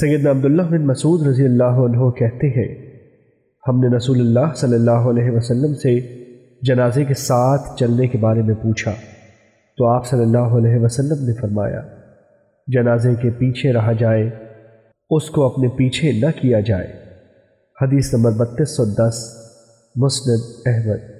سیدنا عبداللہ بن مسعود رضی اللہ عنہ کہتے ہیں، ہم نے رسول اللہ صلی اللہ علیہ وسلم سے جنازے کے ساتھ چلنے کے بارے میں پوچھا، تو آپ صلی اللہ علیہ وسلم نے فرمایا، جنازے کے پیچھے رہا جائے، اس کو اپنے پیچھے نہ کیا جائے۔ حدیث نمبر بتیس سو دس، مسند احمد۔